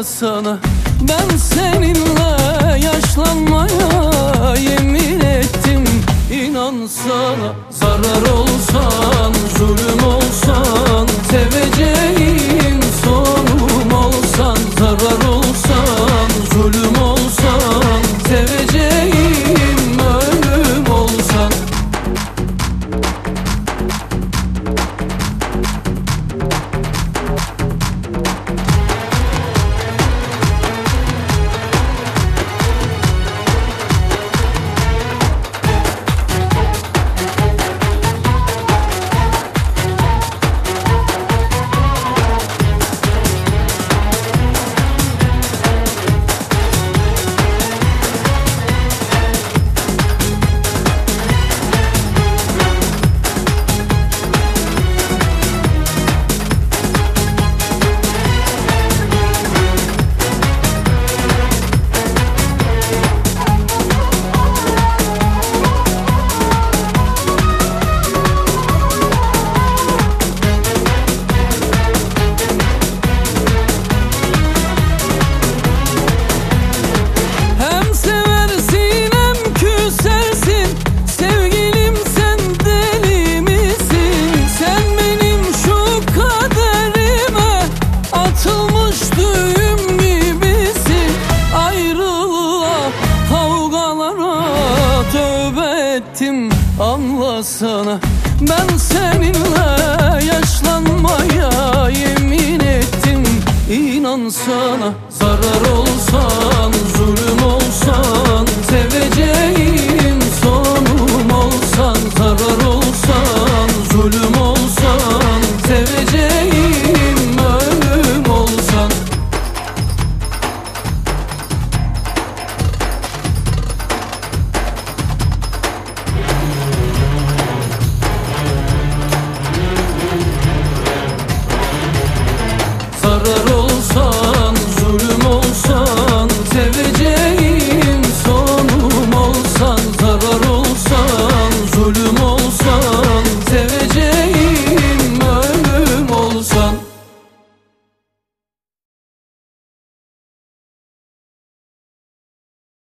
anlasana Ben seninle yaşlanmaya yemin ettim. İnan sana zarar olsan ettim anlasana Ben seninle yaşlanmaya yemin ettim. İnan sana zarar olsan zulüm olsan.